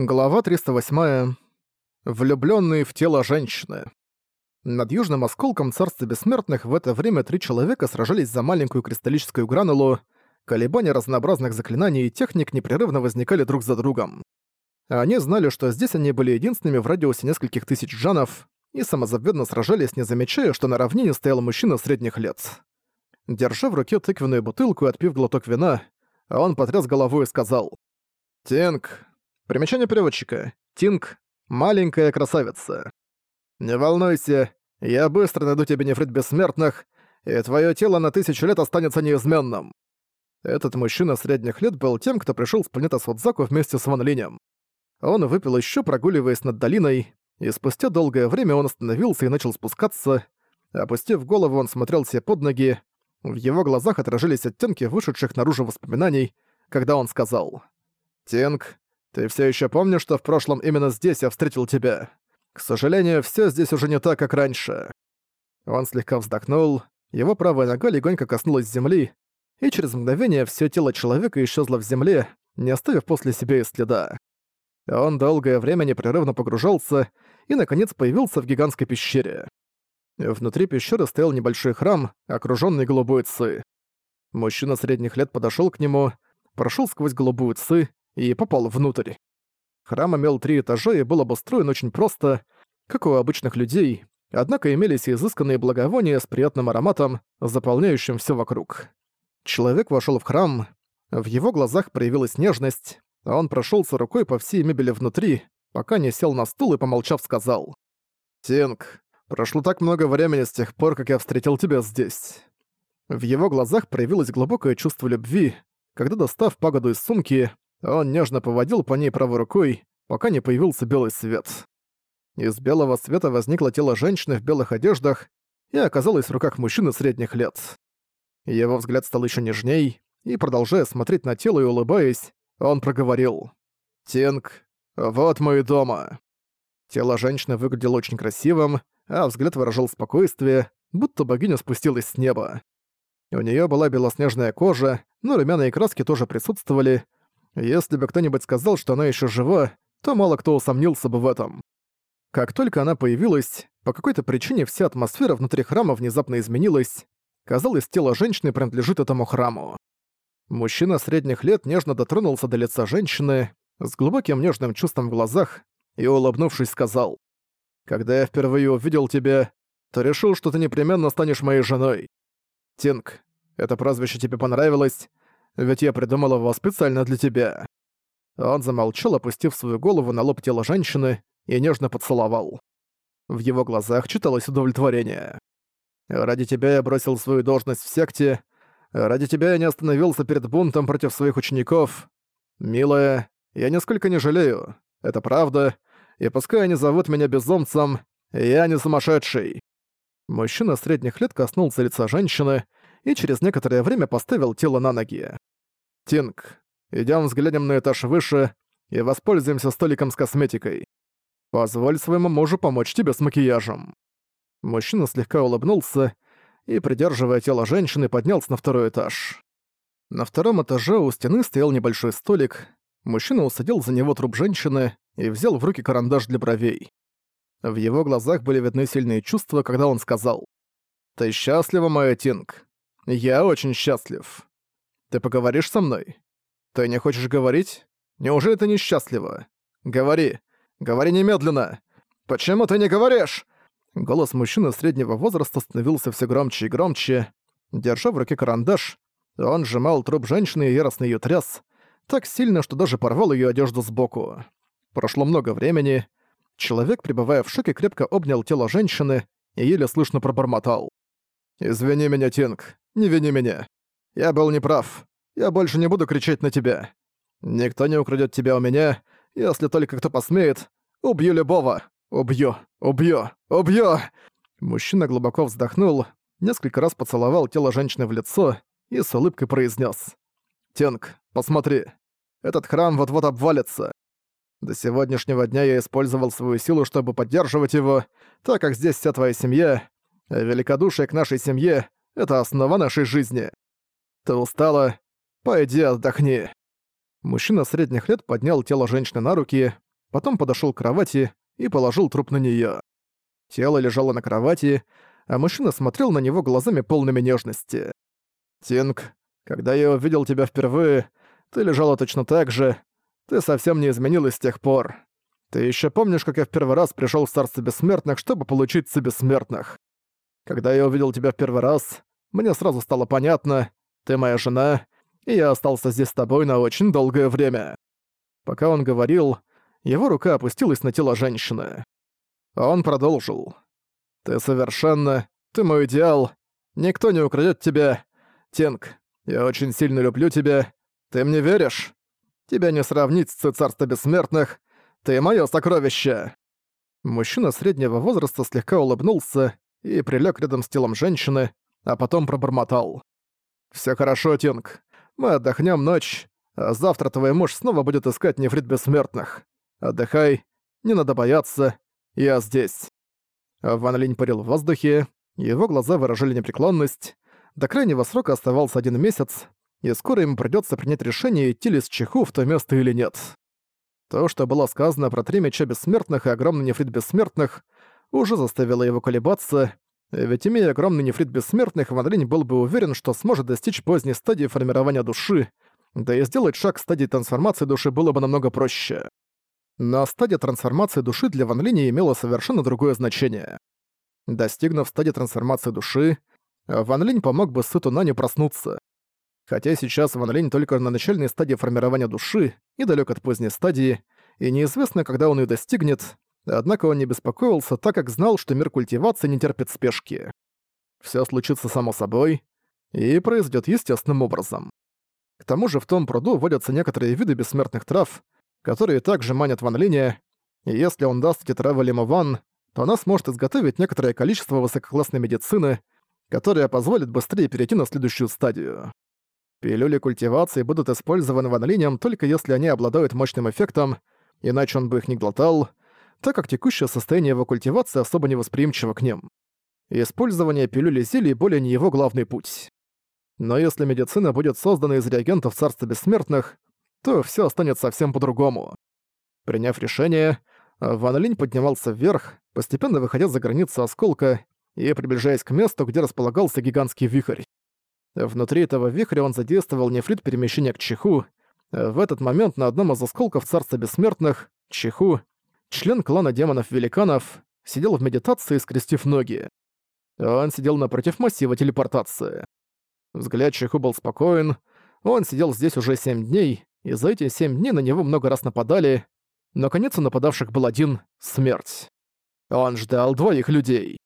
Глава 308. Влюблённый в тело женщины. Над южным осколком Царства Бессмертных в это время три человека сражались за маленькую кристаллическую гранулу, колебания разнообразных заклинаний и техник непрерывно возникали друг за другом. Они знали, что здесь они были единственными в радиусе нескольких тысяч джанов, и самозабвенно сражались, не замечая, что на равнине стоял мужчина средних лет. Держа в руке тыквенную бутылку и отпив глоток вина, он потряс головой и сказал «Тинг, Примечание переводчика. Тинг — маленькая красавица. «Не волнуйся, я быстро найду тебе нефрит бессмертных, и твое тело на тысячу лет останется неизменным». Этот мужчина средних лет был тем, кто пришел с планеты Сводзаку вместе с Ван Линем. Он выпил еще, прогуливаясь над долиной, и спустя долгое время он остановился и начал спускаться. Опустив голову, он смотрел себе под ноги. В его глазах отражались оттенки вышедших наружу воспоминаний, когда он сказал «Тинг, ты все еще помнишь, что в прошлом именно здесь я встретил тебя? К сожалению, все здесь уже не так, как раньше». Он слегка вздохнул, его правая нога легонько коснулась земли, и через мгновение все тело человека исчезло в земле, не оставив после себя и следа. Он долгое время непрерывно погружался и, наконец, появился в гигантской пещере. Внутри пещеры стоял небольшой храм, окружённый голубой ци. Мужчина средних лет подошёл к нему, прошёл сквозь голубую ци и попал внутрь. Храм имел три этажа и был обустроен очень просто, как у обычных людей, однако имелись изысканные благовония с приятным ароматом, заполняющим все вокруг. Человек вошел в храм, в его глазах проявилась нежность, а он прошелся рукой по всей мебели внутри, пока не сел на стул и, помолчав, сказал «Тинг, прошло так много времени с тех пор, как я встретил тебя здесь». В его глазах проявилось глубокое чувство любви, когда, достав пагоду из сумки, он нежно поводил по ней правой рукой, пока не появился белый свет. Из белого света возникло тело женщины в белых одеждах и оказалось в руках мужчины средних лет. Его взгляд стал еще нежней, и, продолжая смотреть на тело и улыбаясь, он проговорил. «Тинг, вот мы и дома». Тело женщины выглядело очень красивым, а взгляд выражал спокойствие, будто богиня спустилась с неба. У нее была белоснежная кожа, но румяные краски тоже присутствовали, если бы кто-нибудь сказал, что она еще жива, то мало кто усомнился бы в этом. Как только она появилась, по какой-то причине вся атмосфера внутри храма внезапно изменилась. Казалось, тело женщины принадлежит этому храму. Мужчина средних лет нежно дотронулся до лица женщины, с глубоким нежным чувством в глазах, и, улыбнувшись, сказал, «Когда я впервые увидел тебя, то решил, что ты непременно станешь моей женой. Тинг, это прозвище тебе понравилось, ведь я придумал его специально для тебя». Он замолчал, опустив свою голову на лоб тела женщины и нежно поцеловал. В его глазах читалось удовлетворение. «Ради тебя я бросил свою должность в секте. Ради тебя я не остановился перед бунтом против своих учеников. Милая, я нисколько не жалею. Это правда. И пускай они зовут меня безумцем, я не сумасшедший». Мужчина средних лет коснулся лица женщины и через некоторое время поставил тело на ноги. «Тинг, идём взглянем на этаж выше и воспользуемся столиком с косметикой. Позволь своему мужу помочь тебе с макияжем». Мужчина слегка улыбнулся и, придерживая тело женщины, поднялся на второй этаж. На втором этаже у стены стоял небольшой столик. Мужчина усадил за него труп женщины и взял в руки карандаш для бровей. В его глазах были видны сильные чувства, когда он сказал «Ты счастлива, моя Тинг? Я очень счастлив». Ты поговоришь со мной? Ты не хочешь говорить? Неужели ты несчастлива? Говори. Говори немедленно. Почему ты не говоришь? Голос мужчины среднего возраста становился все громче и громче. Держа в руке карандаш, он сжимал труп женщины и яростно её тряс, так сильно, что даже порвал её одежду сбоку. Прошло много времени. Человек, пребывая в шоке, крепко обнял тело женщины и еле слышно пробормотал. «Извини меня, Тинг, не вини меня. Я был неправ. Я больше не буду кричать на тебя. Никто не украдет тебя у меня, если только кто посмеет. Убью любого. Убью, убью, убью!» Мужчина глубоко вздохнул, несколько раз поцеловал тело женщины в лицо и с улыбкой произнес: «Тенг, посмотри, этот храм вот-вот обвалится. До сегодняшнего дня я использовал свою силу, чтобы поддерживать его, так как здесь вся твоя семья, а великодушие к нашей семье — это основа нашей жизни. Ты устала? Пойди отдохни». Мужчина средних лет поднял тело женщины на руки потом подошёл к кровати и положил труп на неё. Тело лежало на кровати, а мужчина смотрел на него глазами полными нежности. «Тинг, когда я увидел тебя впервые, ты лежала точно так же. Ты совсем не изменилась с тех пор. Ты ещё помнишь, как я в первый раз пришёл в Царство Бессмертных, чтобы получить себе смертных? Когда я увидел тебя в первый раз, мне сразу стало понятно, ты моя жена, и я остался здесь с тобой на очень долгое время». Пока он говорил, его рука опустилась на тело женщины. Он продолжил. «Ты совершенно... Ты мой идеал. Никто не украдет тебя. Тинг, я очень сильно люблю тебя. Ты мне веришь? Тебя не сравнить с царством бессмертных. Ты мое сокровище!» Мужчина среднего возраста слегка улыбнулся и прилег рядом с телом женщины, а потом пробормотал. Все хорошо, Тинг. Мы отдохнем ночь, а завтра твой муж снова будет искать нефрит бессмертных. Отдыхай, не надо бояться, я здесь». Ван Линь парил в воздухе, его глаза выражали непреклонность. До крайнего срока оставался один месяц, и скоро ему придётся принять решение, идти ли с Чеху в то место или нет. То, что было сказано про три меча бессмертных и огромный нефрит бессмертных, уже заставило его колебаться, ведь имея огромный нефрит бессмертных, Ван Линь был бы уверен, что сможет достичь поздней стадии формирования души, да и сделать шаг к стадии трансформации души было бы намного проще. Но стадия трансформации души для Ван Линя имела совершенно другое значение. Достигнув стадии трансформации души, Ван Линь помог бы Сыту Наню проснуться. Хотя сейчас Ван Линь только на начальной стадии формирования души и далек от поздней стадии, и неизвестно, когда он ее достигнет, однако он не беспокоился, так как знал, что мир культивации не терпит спешки. Все случится само собой и произойдет естественным образом. К тому же в том пруду водятся некоторые виды бессмертных трав, которые также манят Ван Линя, и если он даст эти травы Лима Ван, то она сможет изготовить некоторое количество высококлассной медицины, которая позволит быстрее перейти на следующую стадию. Пилюли культивации будут использованы Ван Линем только если они обладают мощным эффектом, иначе он бы их не глотал, так как текущее состояние его культивации особо невосприимчиво к ним. Использование пилюли зелий более не его главный путь. Но если медицина будет создана из реагентов Царства Бессмертных, то все останется совсем по-другому. Приняв решение, Ван Линь поднимался вверх, постепенно выходя за границу осколка и приближаясь к месту, где располагался гигантский вихрь. Внутри этого вихря он задействовал нефрит перемещения к Чеху. В этот момент на одном из осколков Царства Бессмертных, Чеху, член клана демонов-великанов, сидел в медитации, скрестив ноги. Он сидел напротив массива телепортации. Взгляд Чеху был спокоен, он сидел здесь уже семь дней, и за эти семь дней на него много раз нападали, но конец у нападавших был один — смерть. Он ждал двоих людей.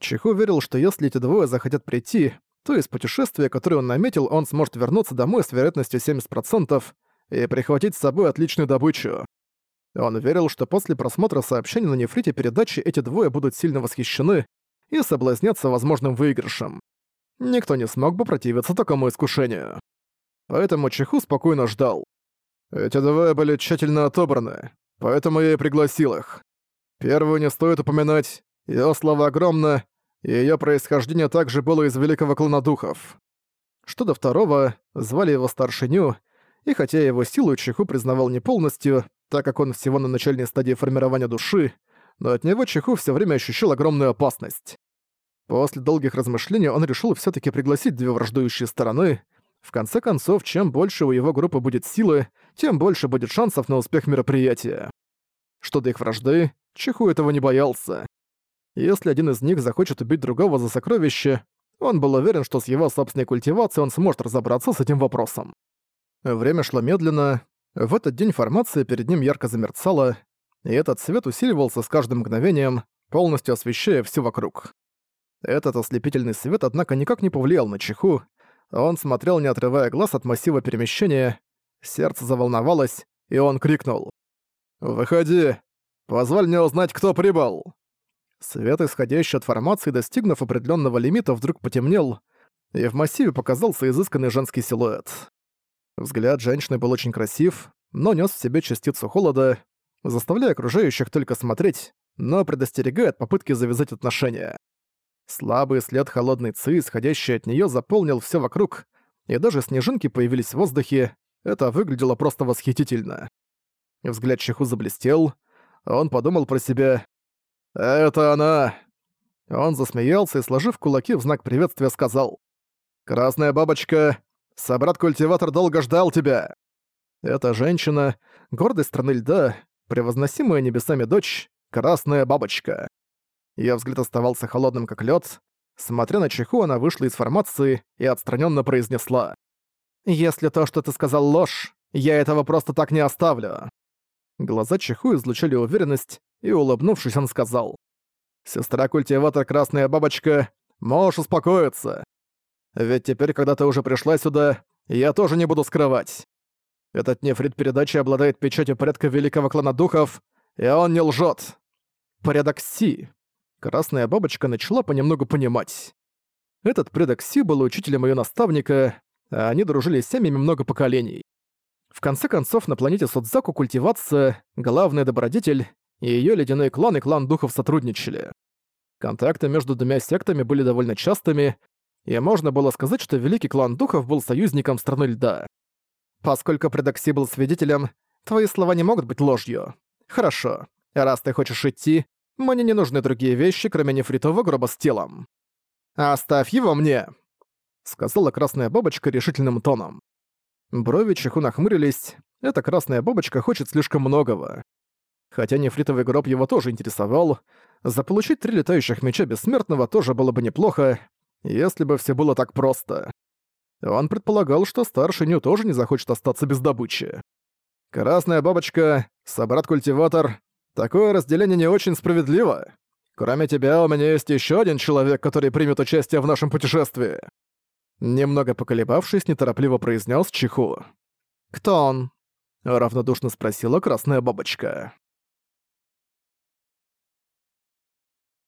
Чеху верил, что если эти двое захотят прийти, то из путешествия, которое он наметил, он сможет вернуться домой с вероятностью 70% и прихватить с собой отличную добычу. Он верил, что после просмотра сообщений на нефрите передачи эти двое будут сильно восхищены и соблазнятся возможным выигрышем. Никто не смог бы противиться такому искушению поэтому Чеху спокойно ждал. Эти двое были тщательно отобраны, поэтому я и пригласил их. Первую не стоит упоминать, её слава огромна, и её происхождение также было из великого клана духов. Что до второго, звали его Старшиню, и хотя его силу Чеху признавал не полностью, так как он всего на начальной стадии формирования души, но от него Чеху всё время ощущал огромную опасность. После долгих размышлений он решил всё-таки пригласить две враждующие стороны, в конце концов, чем больше у его группы будет силы, тем больше будет шансов на успех мероприятия. Что до их вражды, Чеху этого не боялся. Если один из них захочет убить другого за сокровище, он был уверен, что с его собственной культивацией он сможет разобраться с этим вопросом. Время шло медленно. В этот день формация перед ним ярко замерцала, и этот свет усиливался с каждым мгновением, полностью освещая все вокруг. Этот ослепительный свет, однако, никак не повлиял на Чеху, он смотрел, не отрывая глаз от массива перемещения. Сердце заволновалось, и он крикнул. «Выходи! Позволь мне узнать, кто прибыл!» Свет, исходящий от формации, достигнув определенного лимита, вдруг потемнел, и в массиве показался изысканный женский силуэт. Взгляд женщины был очень красив, но нес в себе частицу холода, заставляя окружающих только смотреть, но предостерегая от попытки завязать отношения. Слабый след холодной ци, исходящий от нее, заполнил все вокруг, и даже снежинки появились в воздухе. Это выглядело просто восхитительно. Взгляд Чиху заблестел. Он подумал про себя. «Это она!» Он засмеялся и, сложив кулаки в знак приветствия, сказал. «Красная бабочка, собрат-культиватор долго ждал тебя!» Эта женщина, гордой страны льда, превозносимая небесами дочь, Красная бабочка. Её взгляд оставался холодным, как лед. Смотря на Чиху, она вышла из формации и отстраненно произнесла. «Если то, что ты сказал, ложь, я этого просто так не оставлю». Глаза Чиху излучали уверенность, и, улыбнувшись, он сказал. «Сестра-культиватор Красная Бабочка, можешь успокоиться. Ведь теперь, когда ты уже пришла сюда, я тоже не буду скрывать. Этот нефрит передачи обладает печатью порядка Великого Клана Духов, и он не лжет. Порядок Си. Красная Бабочка начала понемногу понимать. Этот предок Си был учителем ее наставника, а они дружили с семьями много поколений. В конце концов, на планете Судзаку культивация, главный добродетель, и её ледяной клан и клан духов сотрудничали. Контакты между двумя сектами были довольно частыми, и можно было сказать, что Великий клан духов был союзником страны льда. Поскольку Предокси был свидетелем, твои слова не могут быть ложью. Хорошо, раз ты хочешь идти, мне не нужны другие вещи, кроме нефритового гроба с телом. Оставь его мне, сказала красная бабочка решительным тоном. Брови Чиху нахмурились, эта красная бабочка хочет слишком многого. Хотя нефритовый гроб его тоже интересовал, заполучить три летающих меча бессмертного тоже было бы неплохо, если бы все было так просто. Он предполагал, что старший Ню тоже не захочет остаться без добычи. «Красная бабочка, собрат-культиватор, такое разделение не очень справедливо. Кроме тебя, у меня есть еще один человек, который примет участие в нашем путешествии». Немного поколебавшись, неторопливо произнес Чиху. «Кто он?» — равнодушно спросила красная бабочка.